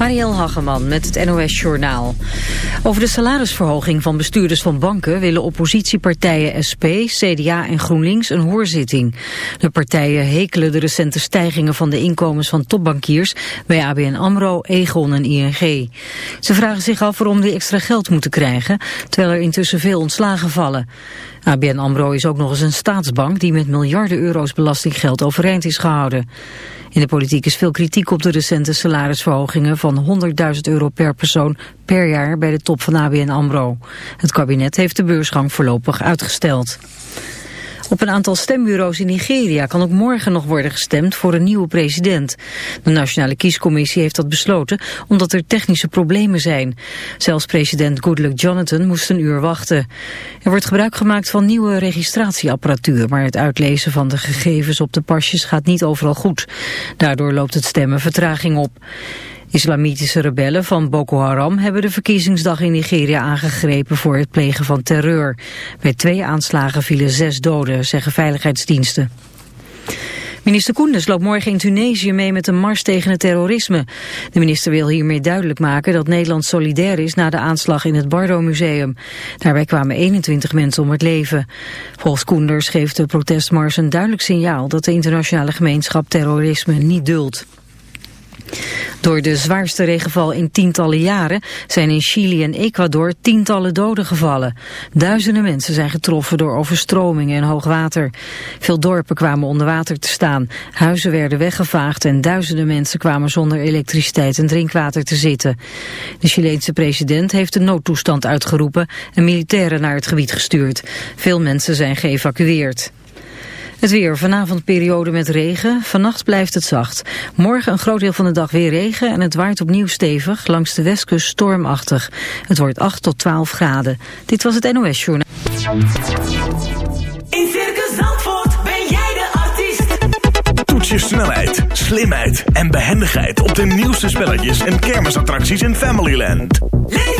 Marielle Hageman met het NOS Journaal. Over de salarisverhoging van bestuurders van banken willen oppositiepartijen SP, CDA en GroenLinks een hoorzitting. De partijen hekelen de recente stijgingen van de inkomens van topbankiers bij ABN AMRO, Egon en ING. Ze vragen zich af waarom die extra geld moeten krijgen, terwijl er intussen veel ontslagen vallen. ABN AMRO is ook nog eens een staatsbank die met miljarden euro's belastinggeld overeind is gehouden. In de politiek is veel kritiek op de recente salarisverhogingen van 100.000 euro per persoon per jaar bij de top van ABN AMRO. Het kabinet heeft de beursgang voorlopig uitgesteld. Op een aantal stembureaus in Nigeria kan ook morgen nog worden gestemd voor een nieuwe president. De Nationale Kiescommissie heeft dat besloten omdat er technische problemen zijn. Zelfs president Goodluck Jonathan moest een uur wachten. Er wordt gebruik gemaakt van nieuwe registratieapparatuur, maar het uitlezen van de gegevens op de pasjes gaat niet overal goed. Daardoor loopt het stemmen vertraging op. Islamitische rebellen van Boko Haram hebben de verkiezingsdag in Nigeria aangegrepen voor het plegen van terreur. Bij twee aanslagen vielen zes doden, zeggen veiligheidsdiensten. Minister Koenders loopt morgen in Tunesië mee met een mars tegen het terrorisme. De minister wil hiermee duidelijk maken dat Nederland solidair is na de aanslag in het Bardo Museum. Daarbij kwamen 21 mensen om het leven. Volgens Koenders geeft de protestmars een duidelijk signaal dat de internationale gemeenschap terrorisme niet duldt. Door de zwaarste regenval in tientallen jaren zijn in Chili en Ecuador tientallen doden gevallen. Duizenden mensen zijn getroffen door overstromingen en hoogwater. Veel dorpen kwamen onder water te staan. Huizen werden weggevaagd en duizenden mensen kwamen zonder elektriciteit en drinkwater te zitten. De Chileense president heeft de noodtoestand uitgeroepen en militairen naar het gebied gestuurd. Veel mensen zijn geëvacueerd. Het weer. Vanavond periode met regen. Vannacht blijft het zacht. Morgen een groot deel van de dag weer regen en het waait opnieuw stevig. Langs de westkust stormachtig. Het wordt 8 tot 12 graden. Dit was het NOS Journaal. In Circus Zandvoort ben jij de artiest. Toets je snelheid, slimheid en behendigheid op de nieuwste spelletjes en kermisattracties in Familyland. Leef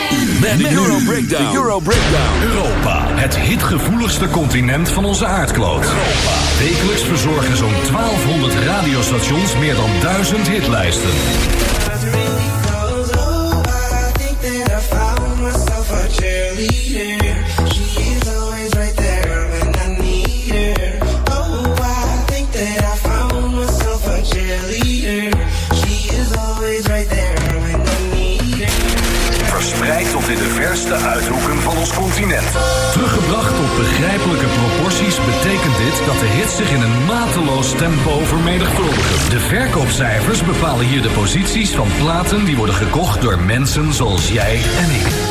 Met de Euro Breakdown. De Euro Breakdown. Europa, het hitgevoeligste continent van onze aardkloot. Wekelijks verzorgen zo'n 1200 radiostations meer dan 1000 hitlijsten. Teruggebracht tot begrijpelijke proporties betekent dit dat de hits zich in een mateloos tempo vermenigvuldigen. De verkoopcijfers bepalen hier de posities van platen die worden gekocht door mensen zoals jij en ik.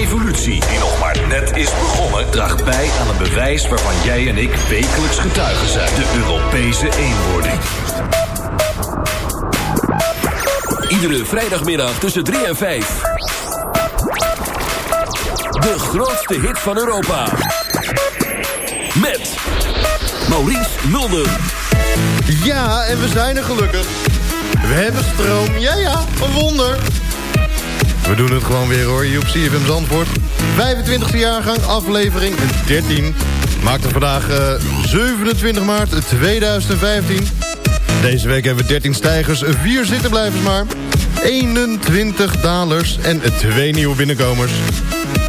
revolutie, die nog maar net is begonnen, draagt bij aan een bewijs waarvan jij en ik wekelijks getuigen zijn: de Europese eenwording. Iedere vrijdagmiddag tussen 3 en 5. De grootste hit van Europa. Met Maurice Mulder. Ja, en we zijn er gelukkig. We hebben stroom. Ja, ja, een wonder. We doen het gewoon weer hoor, hier op CFM Zandvoort. 25e jaargang, aflevering 13. Maakt het vandaag eh, 27 maart 2015. Deze week hebben we 13 stijgers, 4 zittenblijvers maar. 21 dalers en twee nieuwe binnenkomers.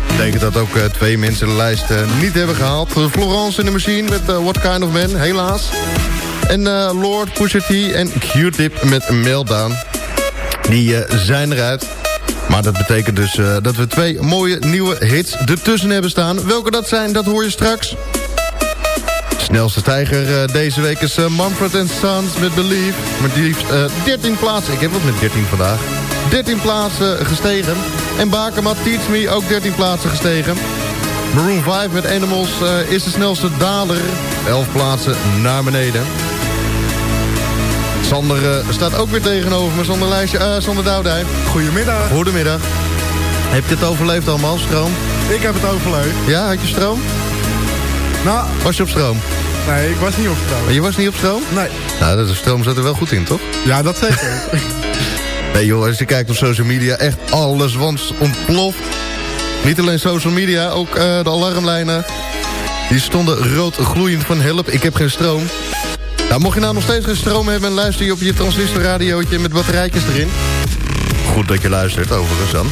Betekent dat ook eh, twee mensen de lijst eh, niet hebben gehaald. Eh, Florence in de Machine met eh, What Kind of Man, helaas. En eh, Lord, Pusha T en Q-Tip met Meltdown. Die eh, zijn eruit. Maar dat betekent dus eh, dat we twee mooie nieuwe hits ertussen hebben staan. Welke dat zijn, dat hoor je straks. Snelste stijger eh, deze week is uh, Mumford Sons met Believe. Met liefst eh, 13 plaatsen. Ik heb wat met 13 vandaag. 13 plaatsen gestegen. En Bakermat Teach Me ook 13 plaatsen gestegen. Maroon 5 met Animals eh, is de snelste daler. 11 plaatsen naar beneden. Sander eh, staat ook weer tegenover me. Sander, Lijstje, eh, Sander Doudij. Goedemiddag. Goedemiddag. Heb je het overleefd allemaal, stroom? Ik heb het overleefd. Ja, had je stroom? Nou, Was je op stroom? nee, ik was niet op stroom. Maar je was niet op stroom? Nee. Nou, de stroom zat er wel goed in, toch? Ja, dat zeker. Nee joh, als je kijkt op social media, echt alles want ontploft. Niet alleen social media, ook eh, de alarmlijnen. Die stonden rood gloeiend van help, ik heb geen stroom. Nou, mocht je nou nog steeds geen stroom hebben... en luister je op je transistorradiootje met batterijtjes erin. Goed dat je luistert, overigens dan.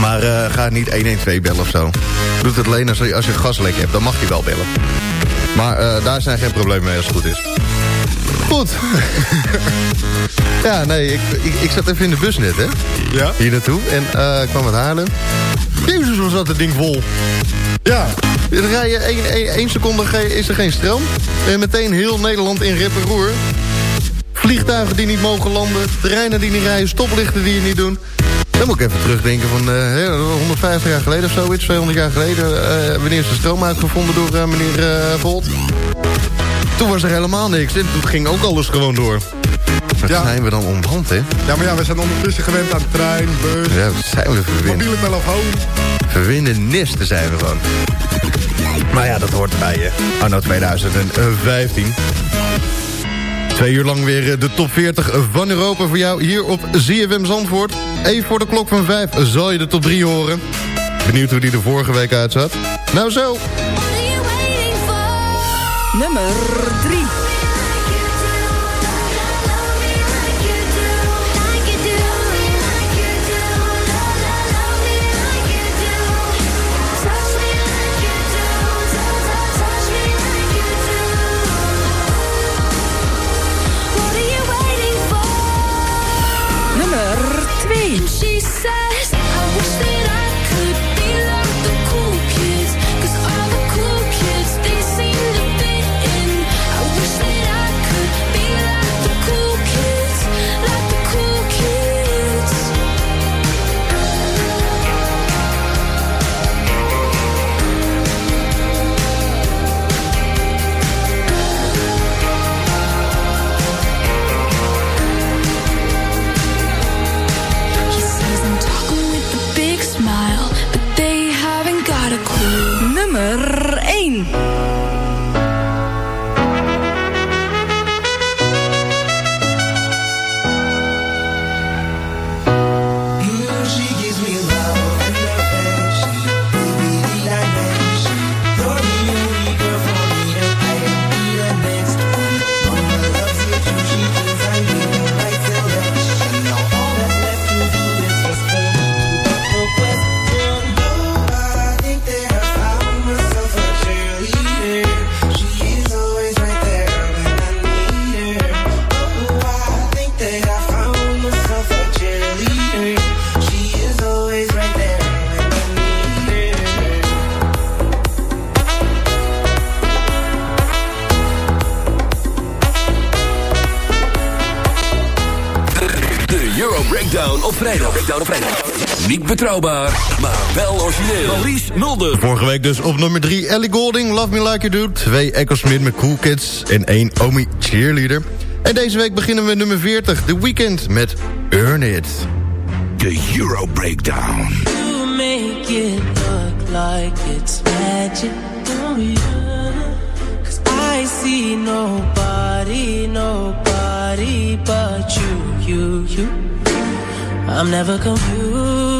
Maar eh, ga niet 112 bellen of zo. Doe het alleen als je, als je gaslek hebt, dan mag je wel bellen. Maar eh, daar zijn geen problemen mee als het goed is. Goed. ja, nee, ik, ik, ik zat even in de bus net, hè. Ja? Hier naartoe. En eh, ik kwam uit Haarlem. Jezus, was dat het ding vol. Ja. Dan rij je één, één, één seconde ge- is er geen stroom. En meteen heel Nederland in rep en roer. Vliegtuigen die niet mogen landen. Treinen die niet rijden. Stoplichten die je niet doen. Dan moet ik even terugdenken van eh, hè, 150 jaar geleden of zoiets. 200 jaar geleden. eh, wanneer is de stroom uitgevonden door eh, meneer eh, Volt. Toen was er helemaal niks. En toen ging ook alles gewoon door. Wat Ja. zijn we dan onband, hè? Ja, maar ja, we zijn ondertussen gewend aan trein, bus, Ja, zijn we mobiele telefoon. Verwindenisten zijn we gewoon. Maar ja, dat hoort erbij, hè. Anno 2015. Twee uur lang weer eh, de top 40 van Europa voor jou hier op ZFM Zandvoort. Even voor de klok van 5 zal je de top 3 horen. Benieuwd hoe die er vorige week uitzat? Nou zo. Nummer 3. Betrouwbaar, maar wel origineel. Maurice Mulder. Vorige week dus op nummer 3 Ellie Golding, Love Me Like You Do. 2 Echo Smith met Cool Kids en 1 Omi Cheerleader. En deze week beginnen we nummer 40, The Weeknd met Earn It. De Euro Breakdown. You make it look like it's magic, don't you? Cause I see nobody, nobody but you, you, you. I'm never confused.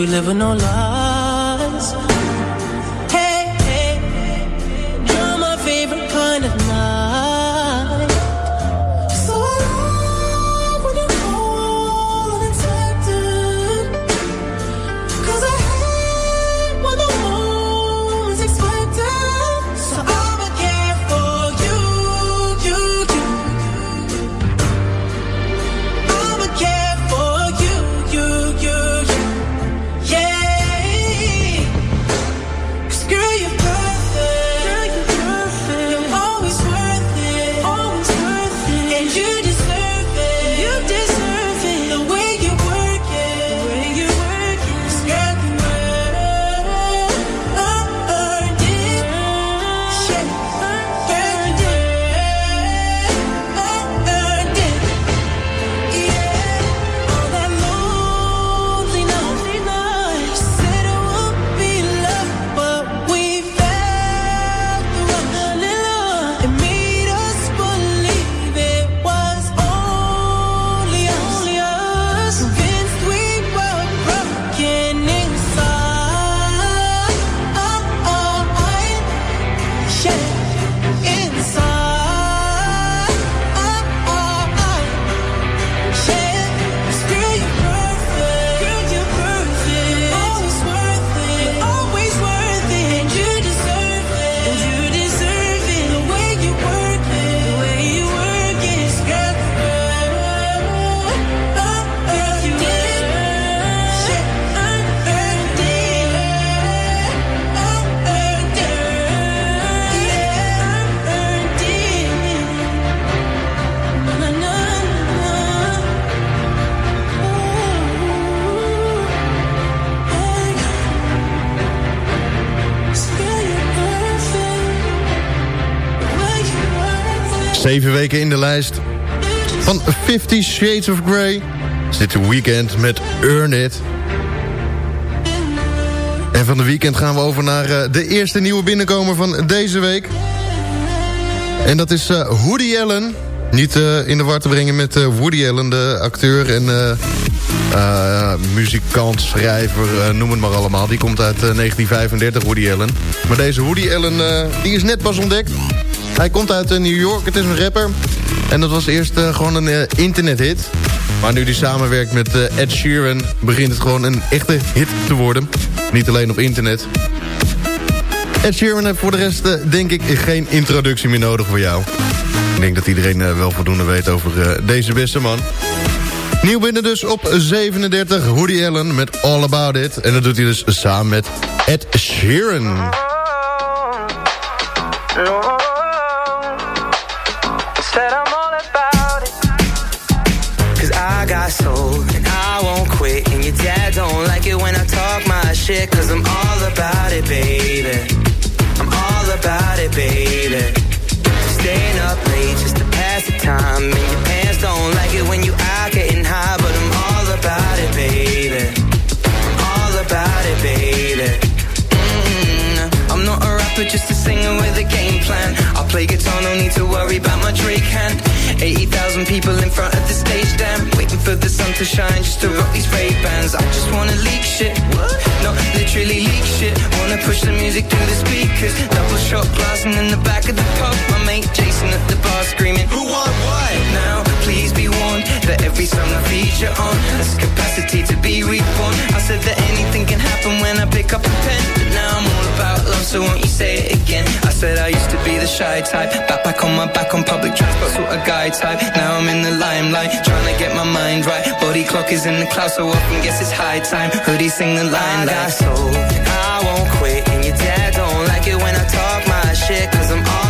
We live in no lies. Zeven weken in de lijst van Fifty Shades of Grey. Zit de weekend met Earn It. En van de weekend gaan we over naar eh, de eerste nieuwe binnenkomer van deze week. En dat is eh, Woody Allen. Niet eh, in de war te brengen met Woody Allen, de acteur en muzikant, schrijver, noem het maar allemaal. Die komt uit eh, 1935, Woody Allen. Maar deze Woody Allen, die is net pas ontdekt. Hij komt uit eh, New York, het is een rapper. En dat was eerst eh, gewoon een eh, internethit. Maar nu die samenwerkt met Ed Sheeran... begint het gewoon een echte hit te worden. Niet alleen op internet. Ed Sheeran heeft voor de rest, denk ik, geen introductie meer nodig voor jou. Ik denk dat iedereen wel voldoende weet over deze beste man. Nieuw binnen dus op 37, Woody Allen met All About It. En dat doet hij dus samen met Ed Sheeran. Like it when I talk my shit. cause I'm all about it, baby. I'm all about it, baby. Staying up late just to pass the time. And your pants don't like it when you out getting high, but I'm all about it, baby. I'm all about it, baby. Mm, I'm not a rapper, just a singer with a game plan. Need to worry about my Drake hand. 80,000 people in front of the stage, damn. Waiting for the sun to shine just to rock these Ray Bans. I just wanna leak shit. No, literally leak shit. Wanna push the music through the speakers. Double shot glass and in the back of the pub. My mate Jason at the bar screaming, Who want what? Now, please be warned that every I feature on has capacity to be reborn. I said that anything can happen when I pick up a pen. But now I'm all about love, so won't you say it again? I said I used to be the shy type. Back back on my back on public transport, sort of guy type. Now I'm in the limelight, trying to get my mind right. Body clock is in the clouds, so often guess it's high time. Hoodie sing the line like so. I won't quit, and your dad don't like it when I talk my shit, cause I'm all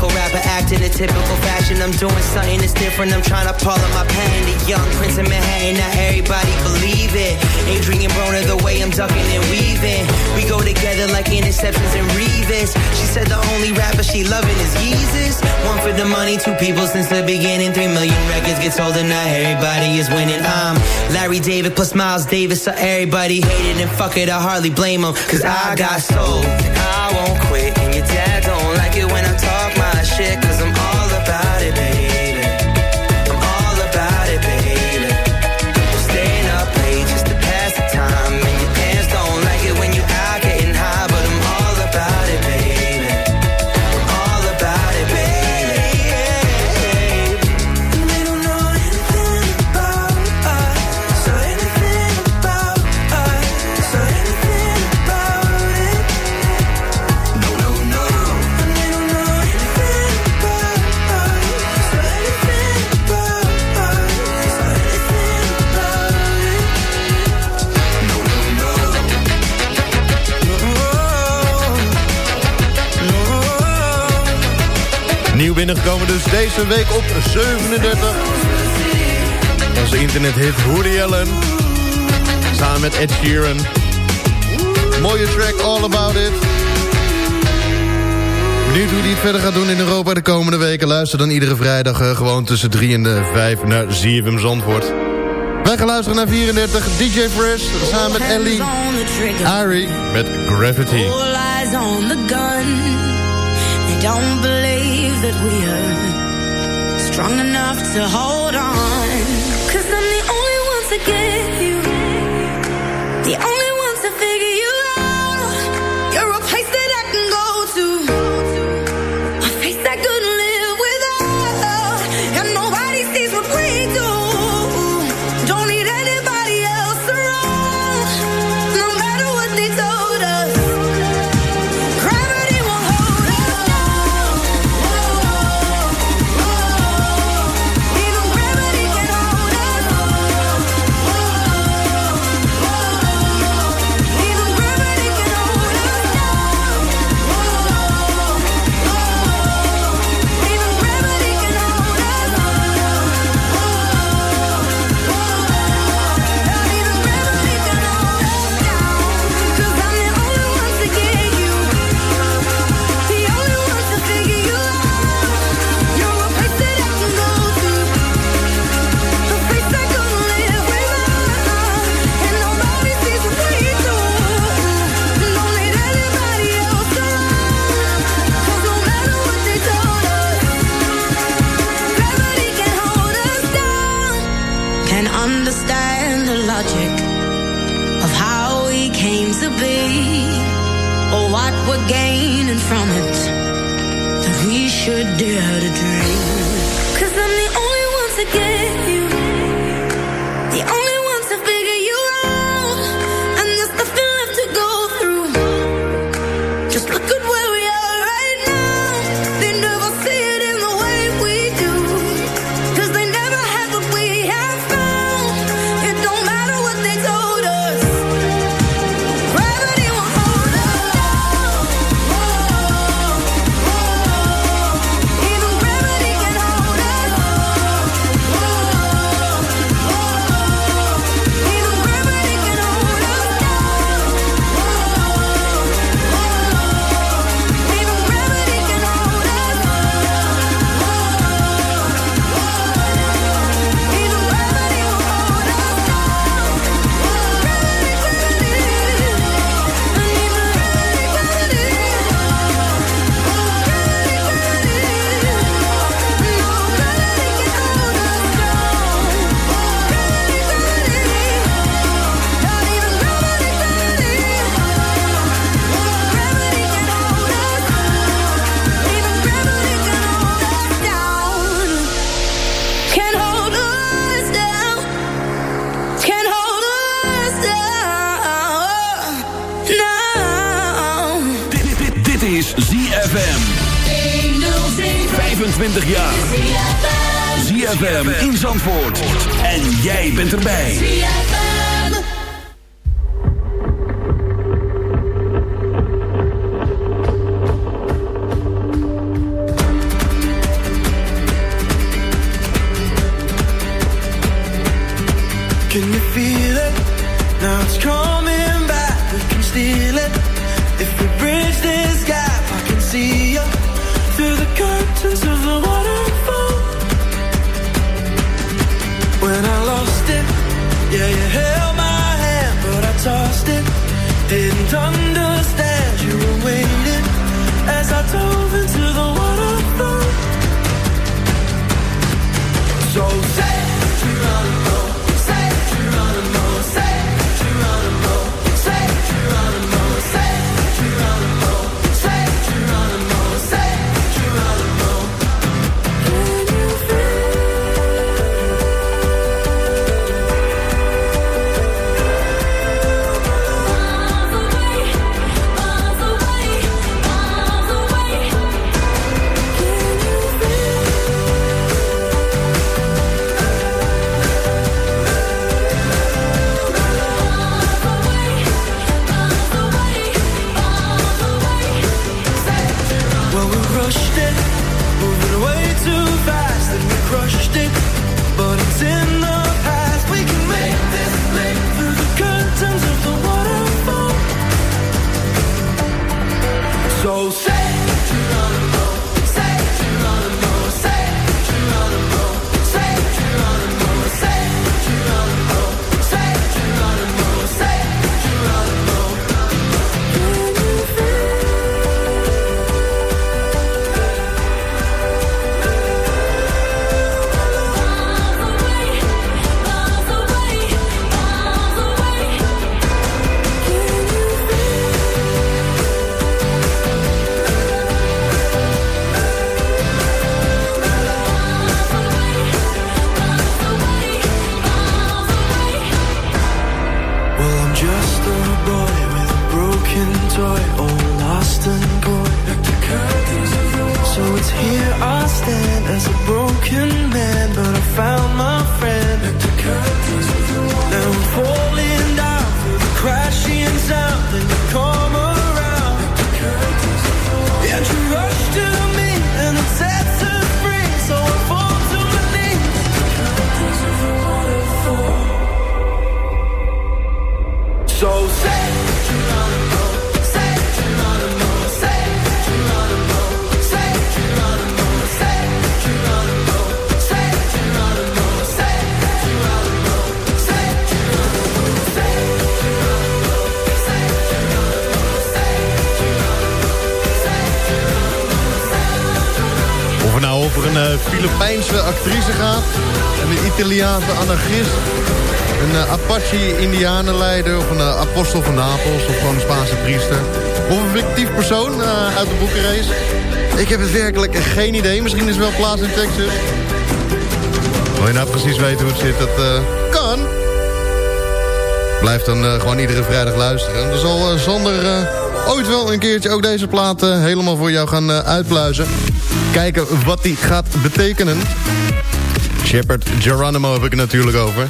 typical rapper acting in typical fashion. I'm doing something that's different. I'm trying to pull up my pen. The young prince of Manhattan, not everybody believe it. Adrian Broner, the way I'm ducking and weaving. We go together like interceptions and Revis. She said the only rapper she loving is Yeezus. One for the money, two people since the beginning. Three million records get sold and not everybody is winning. I'm Larry David plus Miles Davis, so everybody hated and fuck it, I hardly blame them. Cause I got soul, I won't quit. And your dad don't like it when I talk my shit, cause I'm binnengekomen dus deze week op 37. Onze internethit Woody Allen. Samen met Ed Sheeran. Mooie track, All About It. Benieuwd hoe hij het verder gaat doen in Europa de komende weken. Luister dan iedere vrijdag eh, gewoon tussen 3 en de 5 naar ZFM Zandvoort. Wij gaan luisteren naar 34, DJ Fresh. Samen met Ellie. Ari met Gravity. All eyes on the gun. Don't believe that we are strong enough to hold on. Cause I'm the only one to get you. The only over een eh, Filipijnse actrice gaat... en een Italiaanse anarchist... een eh, Apache-Indianenleider... of een eh, apostel van Napels... of gewoon een Spaanse priester... of een fictief persoon eh, uit de boekenrace. Ik heb het werkelijk geen idee. Misschien is er wel plaats in Texas. Wil je nou precies weten hoe het zit? Dat kan. Blijf dan gewoon iedere vrijdag luisteren. Dan zal Sander ooit wel een keertje ook deze plaat helemaal voor jou gaan uitpluizen. Kijken wat die gaat betekenen. Shepard Geronimo heb ik het natuurlijk over.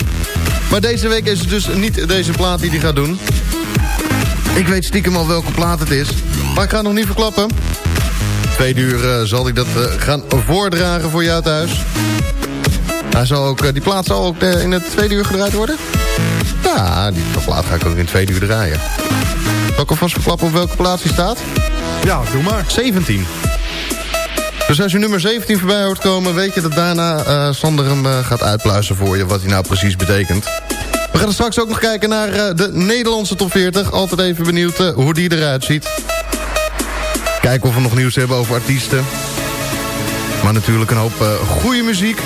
Maar deze week is het dus niet deze plaat die hij gaat doen. Ik weet stiekem al welke plaat het is. Maar ik ga het nog niet verklappen. Tweede uur eh, zal ik dat eh, gaan voordragen voor jou thuis. Hij zal ook, eh, die plaat zal ook in het tweede uur gedraaid worden? Ja, die plaat ga ik ook in het tweede uur draaien. Zal ik alvast verklappen op welke plaats die staat? Ja, doe maar. 17. Dus als je nummer 17 voorbij hoort komen... weet je dat daarna Sander hem gaat uitpluizen voor je... wat hij nou precies betekent. Gaan straks ook nog kijken naar eh, de Nederlandse top 40. Altijd even benieuwd eh, hoe die eruit ziet. Kijken of we nog nieuws hebben over artiesten. Maar natuurlijk een hoop eh, goede muziek.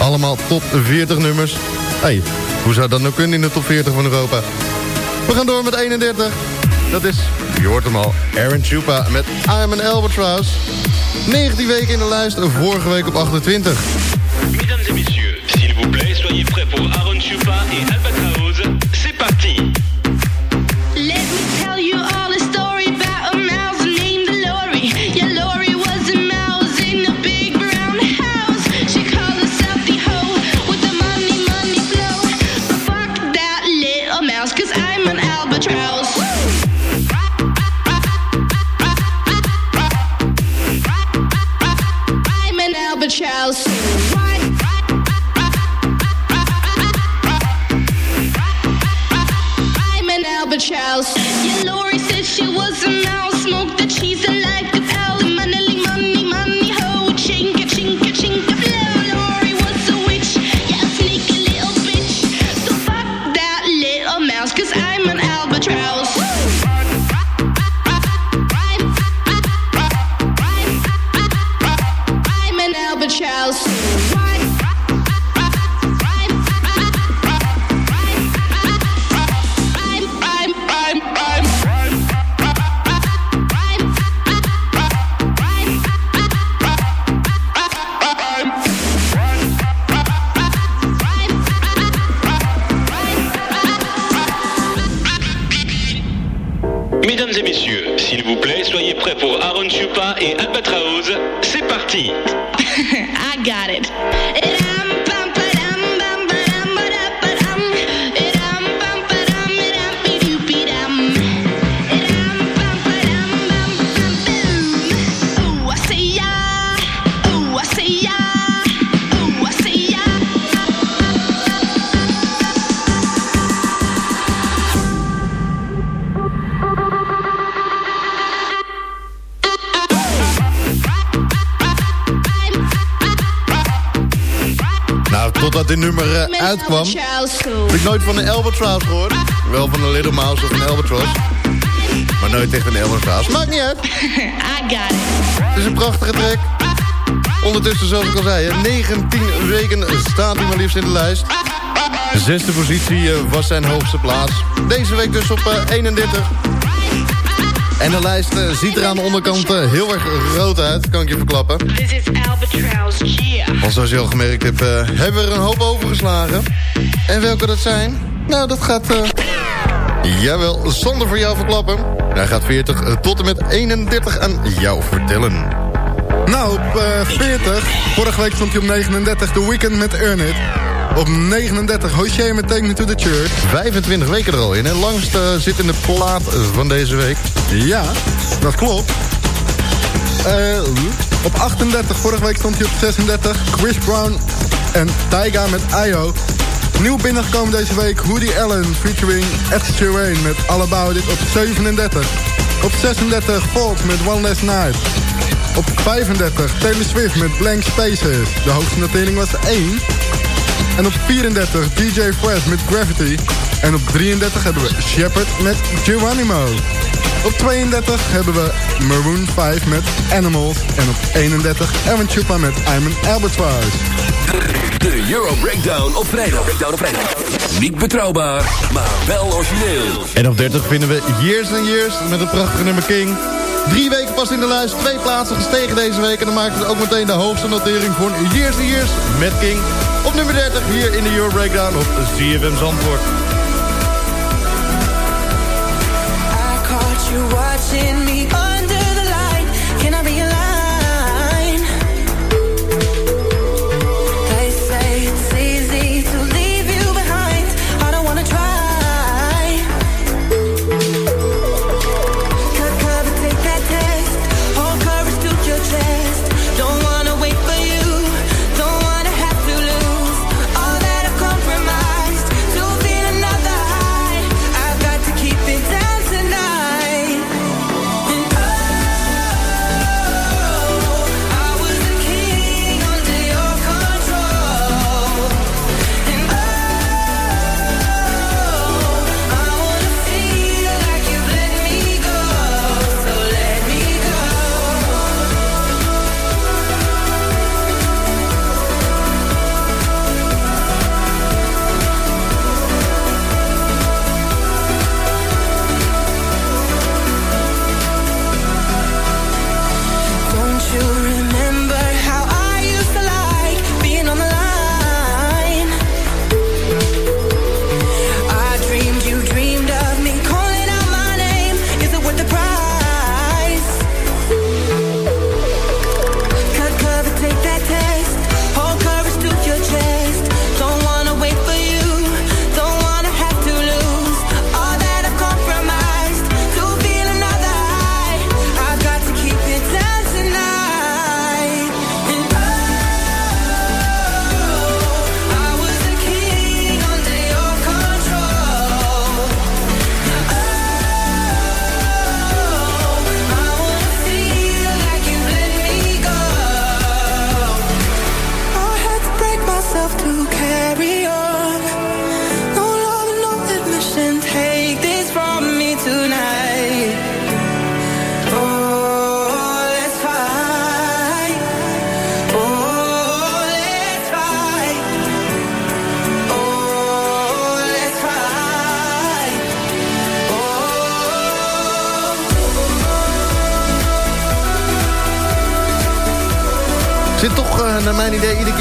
Allemaal top 40 nummers. hey, hoe zou dat nou kunnen in de top 40 van Europa? We gaan door met 31. Dat is, je hoort hem al, Aaron Chupa met I'm an Albatross. 19 weken in de lijst, vorige week op 28. Soyez prêts pour Aaron Chupa et Albatraoz. C'est parti Totdat dit nummer eh, uitkwam... heb ik nooit van een Albatross gehoord. Wel van een Little Mouse of een Albatross. Maar nooit echt een Albatross. Maakt niet uit. I got it. Het is een prachtige track. Ondertussen, zoals ik al zei, hè, 19 weken staat hij maar liefst in de lijst. De zesde positie eh, was zijn hoogste plaats. Deze week dus op eh, 31. En de lijst eh, ziet er aan de onderkant eh, heel erg rood uit, kan ik je verklappen. This is Albatross Gia. Want zoals je al gemerkt hebt, eh, hebben we er een hoop overgeslagen. En welke dat zijn? Nou, dat gaat... jawel, zonder voor jou verklappen. Hij gaat 40 eh, tot en met 31 aan jou vertellen. Nou, op eh, 40. Vorige week stond hij op 39. The Weeknd met Earn It. Op 39. Hoshea met Take Me to the Church. 25 weken er al in. En langst eh, zit in de plaat van deze week. Ja, dat klopt. Eh, op 38. Vorige week stond hij op 36. Chris Brown en Tyga met IO. Nieuw binnengekomen deze week. Woody Allen featuring Ed Sheeran met All About It op 37. Op 36 Fox met One Last Night. Op 35 Taylor Swift met Blank Spaces. De hoogste notering was 1. En op 34 DJ Fresh met Gravity. En op 33 hebben we Shepard met Geronimo. Op 32 hebben we Maroon 5 met Animals. En op 31 Aaron Chupa met I'm an Albatross. De Euro Breakdown op vrijdag. Breakdown op vrijdag. Niet betrouwbaar, maar wel origineel. En op 30 vinden we Years and Years met het prachtige nummer King. Drie weken pas in de lijst, twee plaatsen gestegen deze week. En dan maakt het ook meteen de hoogste notering voor Years and Years met King. Op nummer 30 hier in de Euro Breakdown op ZFM Zandvoort. I caught you watching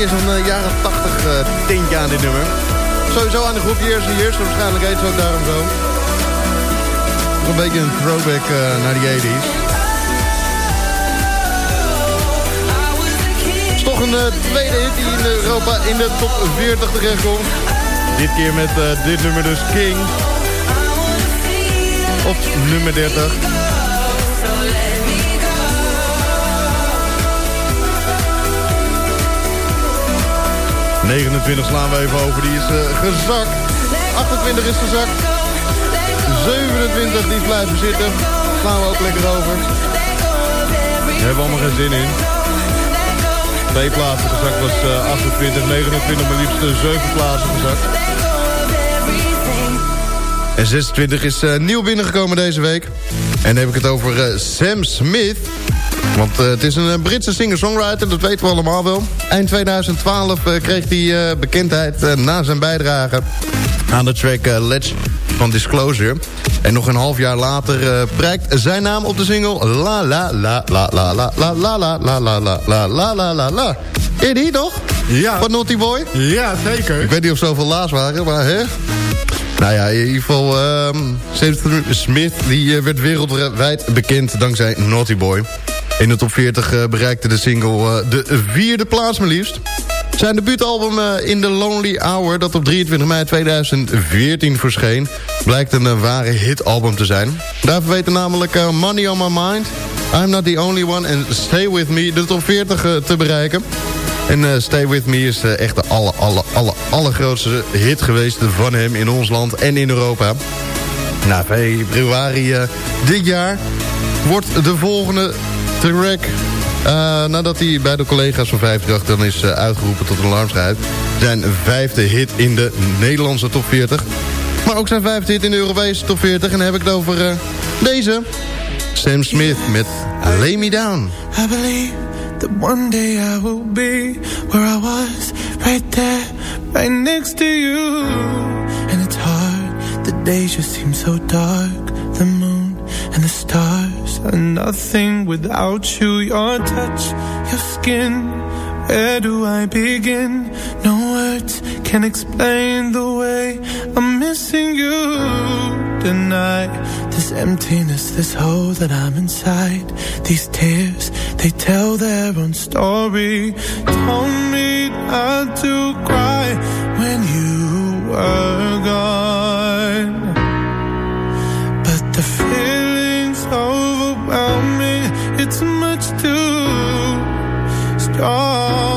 keer zo'n eh, jaren 80 eh, tintje aan dit nummer. Sowieso aan de groep Years and Years, waarschijnlijk heet ze ook daarom zo. toch een beetje een throwback eh, naar die 80s. Het is toch een eh, tweede hit die in Europa in de top 40 terechtkomt. Dit keer met dit nummer dus King. Op nummer 30. ...29 slaan we even over, die is eh, gezakt. 28 is gezakt. 27 die blijven zitten. Slaan we ook lekker over. Daar hebben we allemaal geen zin in. Twee plaatsen gezakt was eh, 28, 29 maar liefst eh, 7 plaatsen gezakt. En 26 is eh, nieuw binnengekomen deze week. En dan heb ik het over eh, Sam Smith. Want eh, het is een eh, Britse singer-songwriter, dat weten we allemaal wel. Eind 2012 eh, kreeg hij eh, bekendheid eh, na zijn bijdrage aan de track eh, Let's van Disclosure. En nog een half jaar later eh, prijkt zijn naam op de single La La La La La La La La La La La La La La La La La. Ken je die toch? Ja. Van Naughty Boy? Ja, zeker. Ik weet niet of zoveel laas waren, maar hè? Nou ja, in ieder geval, ehm Sam Smith die, eh, werd wereldwijd bekend dankzij Naughty Boy. In de top 40 eh, bereikte de single eh, de vierde plaats maar liefst. Zijn debuutalbum eh, In The Lonely Hour, dat op 23 mei 2014 verscheen... blijkt een ware hitalbum te zijn. Daarvoor weten namelijk Money On My Mind... I'm Not The Only One en Stay With Me de top 40 eh, te bereiken. En Stay With Me is echt de alle, alle, alle, allergrootste hit geweest van hem in ons land en in Europa. Na februari dit jaar wordt de volgende track... eh, nadat hij bij de collega's van 538 dan is eh, uitgeroepen tot een alarmschrijf... zijn vijfde hit in de Nederlandse top 40. Maar ook zijn vijfde hit in de Europese top 40. En dan heb ik het over eh, deze. Sam Smith met Lay Me Down. I believe one day I will be where I was, right there, right next to you. And it's hard, the days just seem so dark. The and the stars are nothing without you. Your touch, your skin, where do I begin? No words can explain the way I'm missing you tonight. This emptiness, this hole that I'm inside. These tears, they tell their own story. Told me not to cry when you were gone. too much to start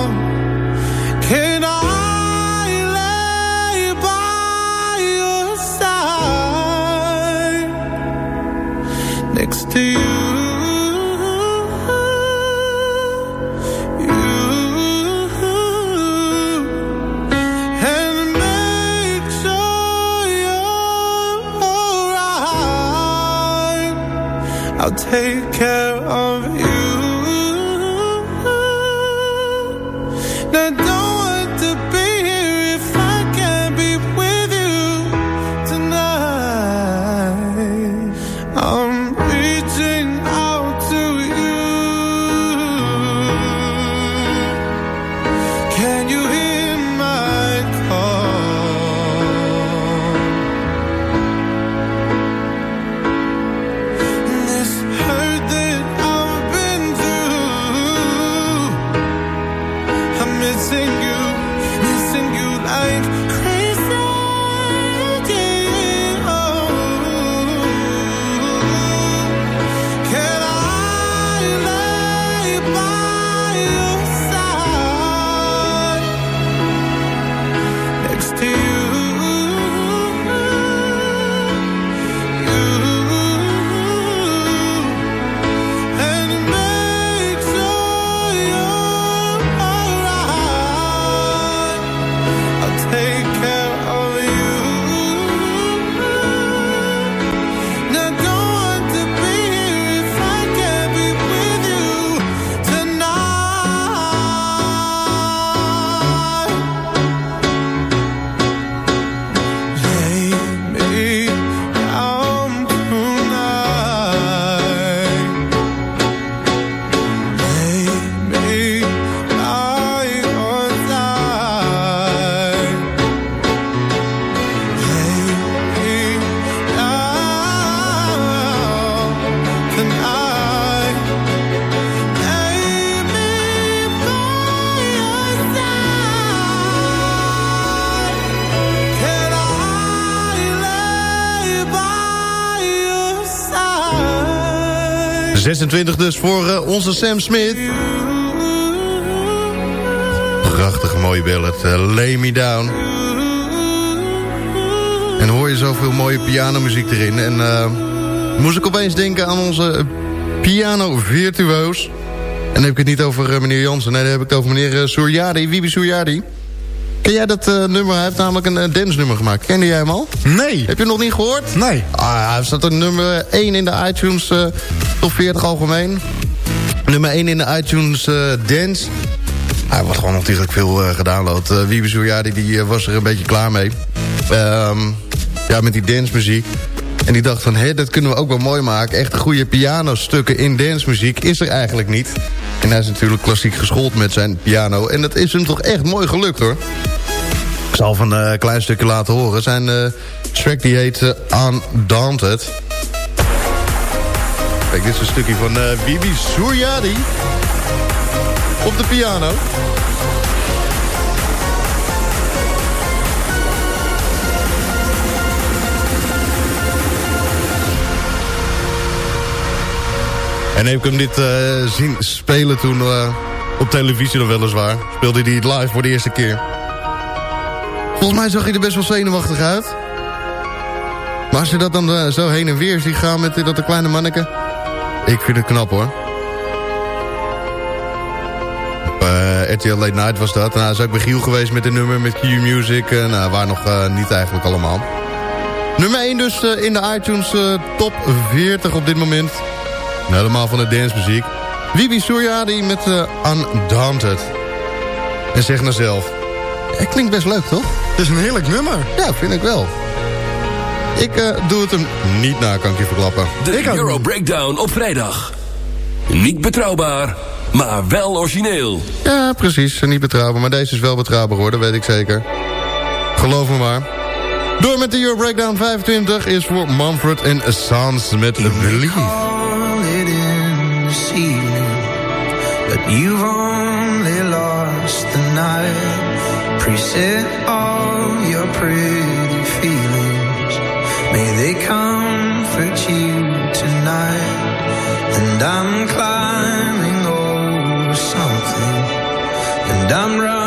26 dus voor eh, onze Sam Smith. Prachtige mooie ballad. eh, Lay Me Down. En hoor je zoveel mooie pianomuziek erin. En eh, moest ik opeens denken aan onze piano virtuoos. En dan heb ik het niet over meneer Jansen. Nee, dan heb ik het over meneer Suryadi, Wibi Suryadi. Ken jij dat nummer? Hij heeft namelijk een uh, dance nummer gemaakt. Kende jij hem al? Nee. Heb je hem nog niet gehoord? Nee. Ah, hij staat een nummer 1 in de iTunes uh, top 40 algemeen. Nummer 1 in de iTunes uh, Dance. Hij wordt gewoon natuurlijk veel uh, gedownload. Uh, Wiebe Soujadi die was er een beetje klaar mee. Um, ja, met die dancemuziek. En die dacht van, hé, dat kunnen we ook wel mooi maken. Echt goede pianostukken in dancemuziek is er eigenlijk niet. En hij is natuurlijk klassiek geschoold met zijn piano. En dat is hem toch echt mooi gelukt, hoor. Ik zal van een klein stukje laten horen. Zijn track die heet uh, Undaunted. Kijk, dit is een stukje van uh, Bibi Suryadi. Op de piano. En heb ik hem dit uh, zien spelen toen uh, op televisie nog weliswaar. Speelde hij het live voor de eerste keer. Volgens mij zag hij er best wel zenuwachtig uit. Maar als je dat dan zo heen en weer ziet gaan met dat kleine manneke... Ik vind het knap hoor. Op RTL Late Night was dat. Nou, is ook bij Giel geweest met een nummer met Q-Music. nou, waar nog niet eigenlijk allemaal. Nummer 1 dus in de iTunes top 40 op dit moment. Helemaal van de dancemuziek. Wibi Suryadi met uh, Undaunted. En zeg nou zelf. Het klinkt best leuk, toch? Het is een heerlijk nummer. Ja, vind ik wel. Ik uh, doe het hem niet na, kan ik je verklappen. De Euro Breakdown op vrijdag. Niet betrouwbaar, maar wel origineel. Ja, precies. Niet betrouwbaar, maar deze is wel betrouwbaar hoor, dat weet ik zeker. Geloof me maar. Door met de Euro Breakdown 25 is voor Manfred en Sons met Believe. But you've only lost the night Preset all your feelings May they comfort you tonight. And I'm climbing over something. And I'm running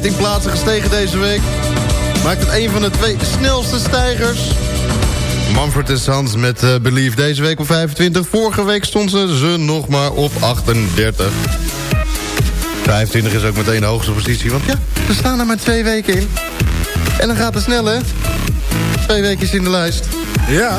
13 plaatsen gestegen deze week. Maakt het een van de twee snelste stijgers. Manfred Sons met uh, Believe deze week op 25. Vorige week stonden ze nog maar op 38. 25 is ook meteen de hoogste positie, want ja, we staan er maar twee weken in. En dan gaat het snel, hè? Twee weken in de lijst. Ja.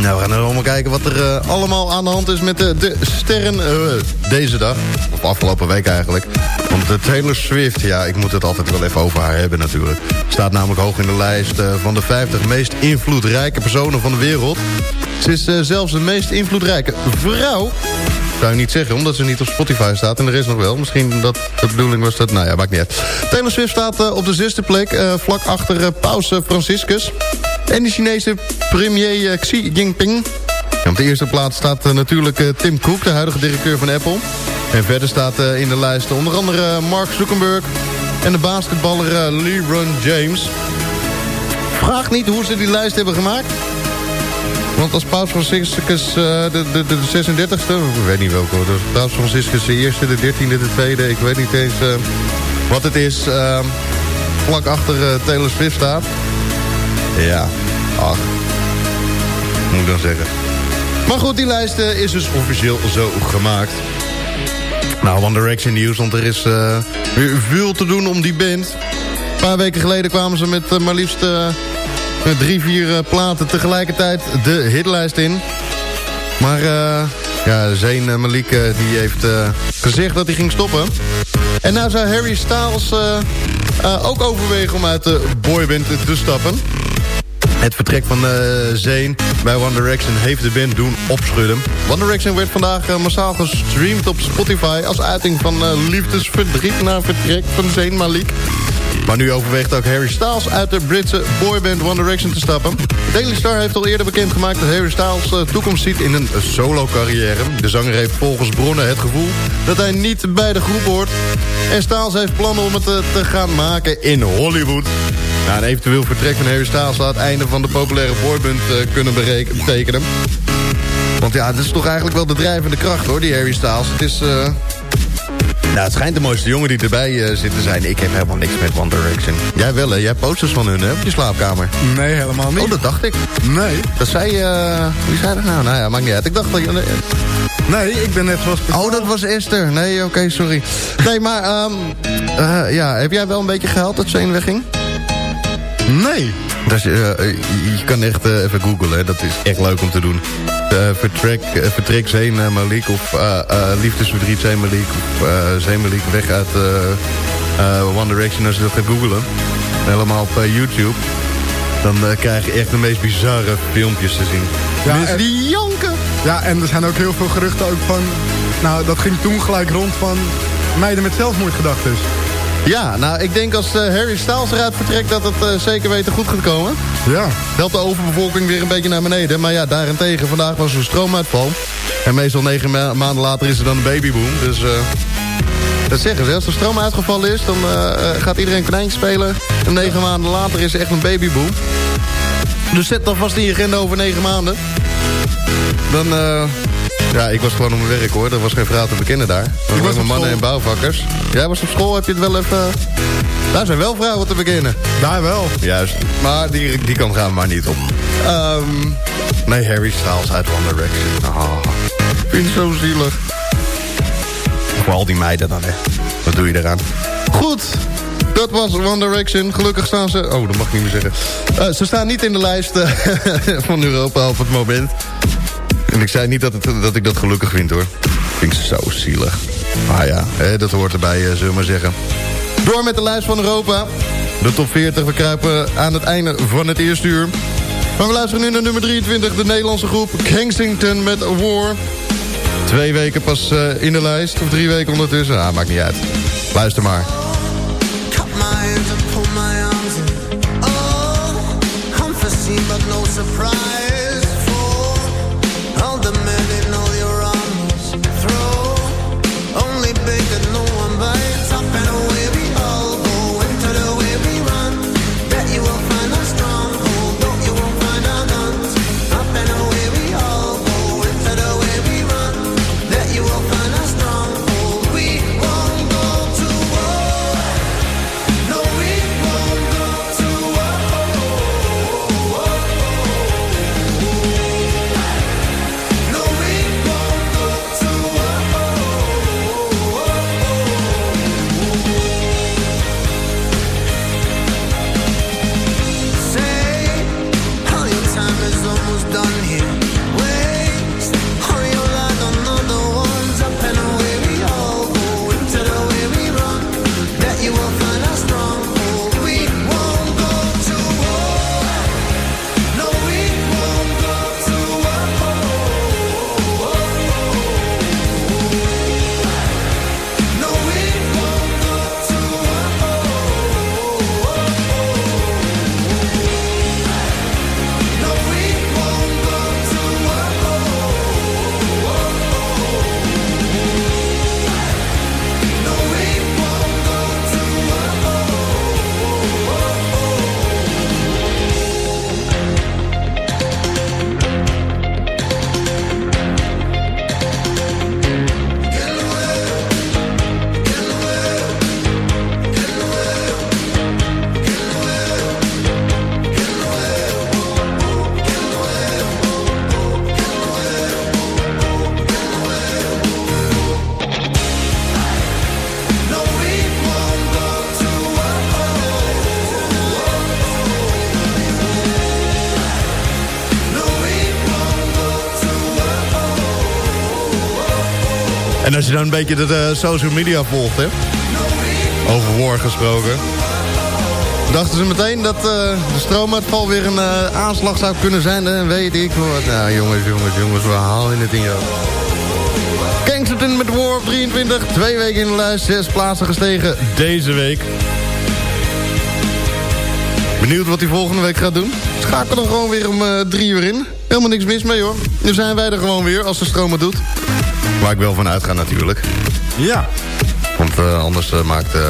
Nou, we gaan er allemaal kijken wat er uh, allemaal aan de hand is met de, de sterren uh, deze dag. Of afgelopen week eigenlijk. Want de Taylor Swift, ja, ik moet het altijd wel even over haar hebben natuurlijk. Staat namelijk hoog in de lijst uh, van de 50 meest invloedrijke personen van de wereld. Ze is zelfs de meest invloedrijke vrouw zou je niet zeggen, omdat ze niet op Spotify staat. En er is nog wel. Misschien dat de bedoeling was dat... Nou ja, maakt niet uit. Taylor Swift staat op de zesde plek. Vlak achter paus Franciscus. En de Chinese premier Xi Jinping. Op de eerste plaats staat natuurlijk Tim Cook, de huidige directeur van Apple. En verder staat in de lijst onder andere Mark Zuckerberg... en de basketballer LeBron James. Vraag niet hoe ze die lijst hebben gemaakt... Want als Paus Franciscus de, de, de 36e, ik weet niet welke, dus Paus Franciscus de eerste, de 13e, de tweede, ik weet niet eens wat het is, uh, vlak achter Taylor Swift staat. Ja, ach, moet ik dan zeggen. Maar goed, die lijst is dus officieel zo gemaakt. Nou, One Direction nieuws, want er is weer veel te doen om die band. Een paar weken geleden kwamen ze met maar liefst drie, vier platen tegelijkertijd de hitlijst in. Maar ja, Zayn Malik die heeft gezegd dat hij ging stoppen. En nou zou Harry Styles ook overwegen om uit de boyband te stappen. Het vertrek van uh, Zayn bij One Direction heeft de band doen opschudden. One Direction werd vandaag uh, massaal gestreamd op Spotify... als uiting van uh, liefdesverdriet na vertrek van Zayn Malik. Maar nu overweegt ook Harry Styles uit de Britse boyband One Direction te stappen. Daily Star heeft al eerder bekendgemaakt dat Harry Styles toekomst ziet in een solo-carrière. De zanger heeft volgens bronnen het gevoel dat hij niet bij de groep hoort. En Styles heeft plannen om het te gaan maken in Hollywood. Na een eventueel vertrek van Harry Styles zou het einde van de populaire boyband uh, kunnen betekenen. Want ja, dat is toch eigenlijk wel de drijvende kracht hoor, die Harry Styles. Het is... Nou, het schijnt de mooiste jongen die erbij uh, zit te zijn. Ik heb helemaal niks met One Direction. Jij wel, hè? Jij hebt posters van hun, hè? Op je slaapkamer. Nee, helemaal niet. Oh, dat dacht ik. Nee. Dat zei... Uh, wie zei dat nou? Nou ja, maakt niet uit. Ik dacht dat je... Nee, ik ben net zoals... Oh, dat was Esther. Nee, oké, okay, sorry. Nee, maar... Um, uh, ja, heb jij wel een beetje gehaald dat Zane wegging? Nee. Dat is, uh, je kan echt uh, even googlen, dat is echt leuk om te doen. Uh, vertrek, vertrek Zeen Malik of liefdesverdriet Zeen Malik of Zeen Malik weg uit One Direction als je dat gaat googlen. Helemaal op YouTube. Dan krijg je echt de meest bizarre filmpjes te zien. Ja, die janken. Ja, en er zijn ook heel veel geruchten ook van... Nou, dat ging toen gelijk rond van meiden met zelfmoordgedachten. Ja, nou, ik denk als uh, Harry Styles eruit vertrekt... dat het uh, zeker weten goed gaat komen. Ja. Helpt de overbevolking weer een beetje naar beneden. Maar ja, daarentegen, vandaag was er een stroomuitval. En meestal negen ma maanden later is er dan een babyboom. Dus uh, dat zeggen ze. Als er stroom uitgevallen is, dan gaat iedereen konijntje spelen. En negen maanden later is er echt een babyboom. Dus zet dan vast in je agenda over negen maanden. Dan... Ja, ik was gewoon op mijn werk hoor. Er was geen vrouw te bekennen daar. Ik was met mannen en bouwvakkers. Jij was op school, heb je het wel even... Daar zijn wel vrouwen te bekennen. Daar wel. Juist. Maar die, die kan gaan maar niet op. Um, nee, Harry Styles uit One Direction. Oh, ik vind het zo zielig. Vooral die meiden dan, hè. Wat doe je eraan? Goed. Dat was One Direction. Gelukkig staan ze... Oh, dat mag ik niet meer zeggen. Uh, ze staan niet in de lijst uh, van Europa op het moment. Ik zei niet dat, het, dat ik dat gelukkig vind, hoor. Vind ik zo zielig. Maar ja, hè, dat hoort erbij, zullen we maar zeggen. Door met de lijst van Europa. De top 40, we kruipen aan het einde van het eerste uur. Maar we luisteren nu naar nummer 23, de Nederlandse groep Kensington met War. Twee weken pas uh, in de lijst, of drie weken ondertussen. Ah, maakt niet uit. Luister maar. Cut een beetje de, de social media volgt, hè. Over war gesproken. Dachten ze meteen dat eh, de stroomuitval weer een eh, aanslag zou kunnen zijn. En weet ik wat. Nou jongens, jongens, jongens, we halen het in jou. Kensington met War op 23. Twee weken in de lijst, zes plaatsen gestegen deze week. Benieuwd wat hij volgende week gaat doen? Schakel dan gewoon weer om eh, drie uur in. Helemaal niks mis mee hoor. Nu zijn wij er gewoon weer als de stroom het doet. Waar ik wel van uitga natuurlijk. Ja. Want eh, anders eh, maakt... eh,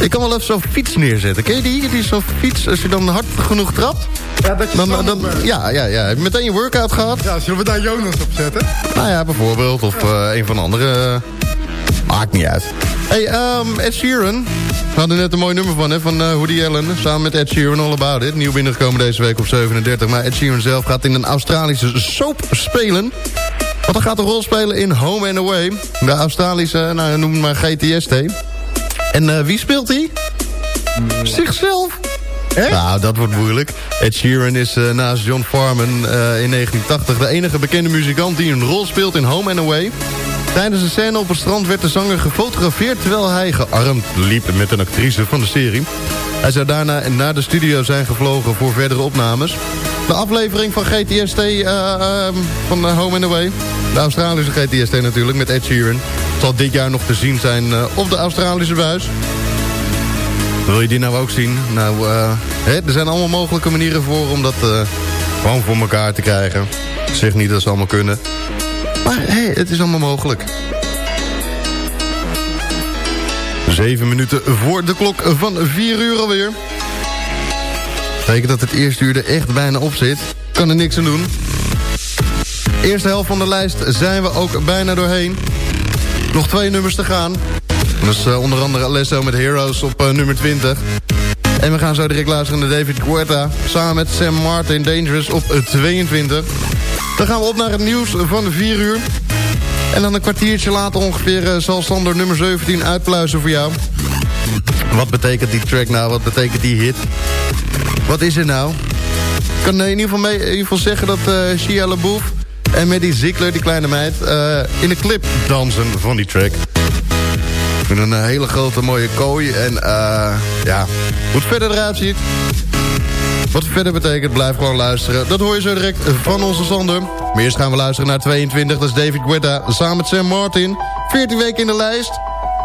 Ik kan wel even zo'n fiets neerzetten. Ken je die? Die is zo'n fiets, als je dan hard genoeg trapt... Ja, dat je Dan, ja, ja, ja. Heb je meteen je workout gehad? Ja, zullen we daar Jonas op zetten? Nou ja, bijvoorbeeld. Of eh, een van de andere. Maakt niet uit. Hey, ehm, Ed Sheeran. We hadden net een mooi nummer van, hè, van eh, Woody Allen. Samen met Ed Sheeran, All About It. Nieuw binnengekomen deze week op 37. Maar Ed Sheeran zelf gaat in een Australische soap spelen. Want gaat een rol spelen in Home and Away. De Australische, nou noem maar GTST. En eh, wie speelt hij? Zichzelf. Nou, dat wordt moeilijk. Ed Sheeran is eh, naast John Farman eh, in 1980 de enige bekende muzikant die een rol speelt in Home and Away. Tijdens een scène op het strand werd de zanger gefotografeerd terwijl hij gearmd liep met een actrice van de serie. Hij zou daarna naar de studio zijn gevlogen voor verdere opnames. De aflevering van GTST eh, ehm, van eh, Home and Away, de Australische GTST natuurlijk met Ed Sheeran, zal dit jaar nog te zien zijn eh, op de Australische buis. Wil je die nou ook zien? Nou, hè, er zijn allemaal mogelijke manieren voor om dat gewoon voor elkaar te krijgen. Zeg niet dat ze allemaal kunnen. Maar hé, het is allemaal mogelijk. Zeven minuten voor de klok van vier uur alweer. Betekent dat het eerste uur er echt bijna op zit. Kan er niks aan doen. Eerste helft van de lijst zijn we ook bijna doorheen. Nog twee nummers te gaan. Dat is eh, onder andere Alesso met Heroes op eh, nummer 20. En we gaan zo direct luisteren naar David Guetta... samen met Sam Martin Dangerous op eh, 22. Dan gaan we op naar het nieuws van 4 uur. En dan een kwartiertje later ongeveer eh, zal Sander nummer 17 uitpluizen voor jou. Wat betekent die track nou? Wat betekent die hit? Wat is er nou? Ik kan eh, in ieder geval, mee, zeggen dat eh Shia LaBeouf en Maddie Ziegler, die kleine meid... eh, in de clip dansen van die track. Met een hele grote mooie kooi. En ja, hoe het verder eruit ziet. Wat verder betekent, blijf gewoon luisteren. Dat hoor je zo direct van onze Sander. Maar eerst gaan we luisteren naar 22. Dat is David Guetta samen met Sam Martin. 14 weken in de lijst.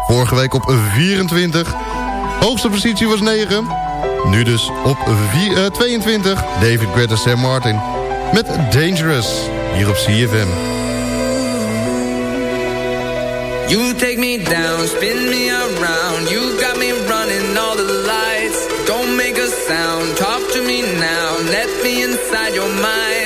Vorige week op 24. Hoogste positie was 9. Nu dus op vier- eh, 22. David Guetta, Sam Martin. Met Dangerous. Hier op CFM. You take me down, spin me around. You got me running all the lights. Don't make a sound, talk to me now. Let me inside your mind.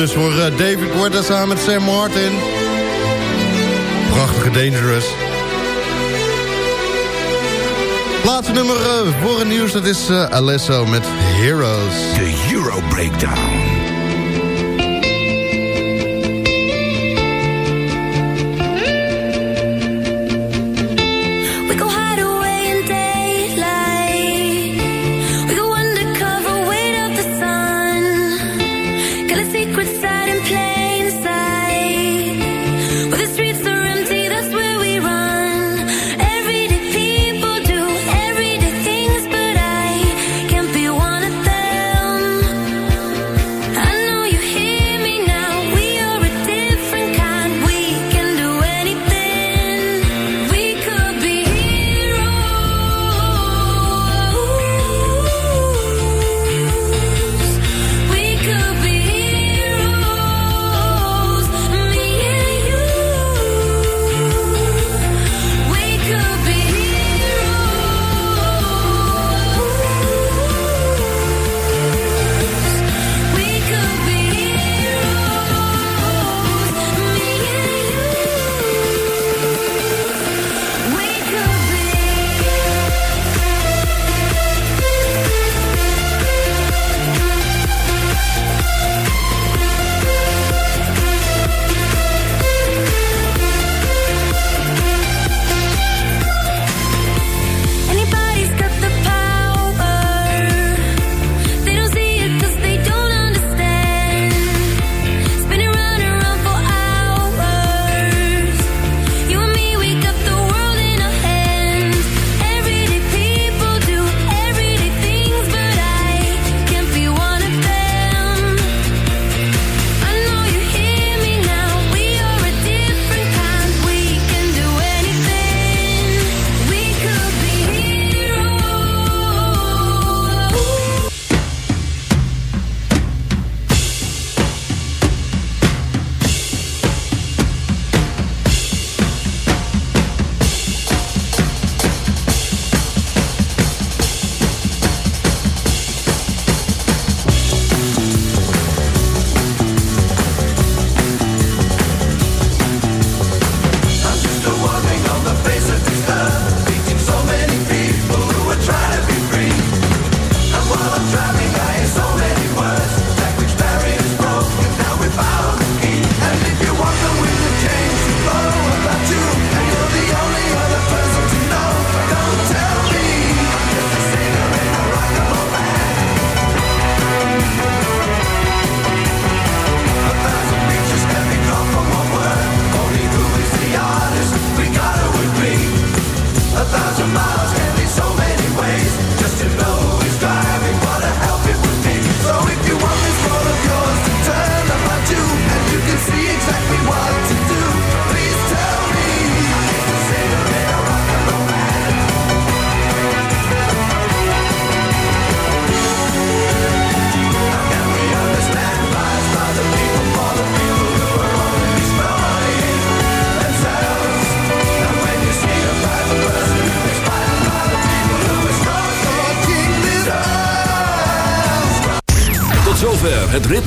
dus voor eh, David Guetta samen met Sam Martin. Prachtige Dangerous. Laatste nummer eh, voor nieuws, dat is eh, Alesso met Heroes. De Euro Breakdown.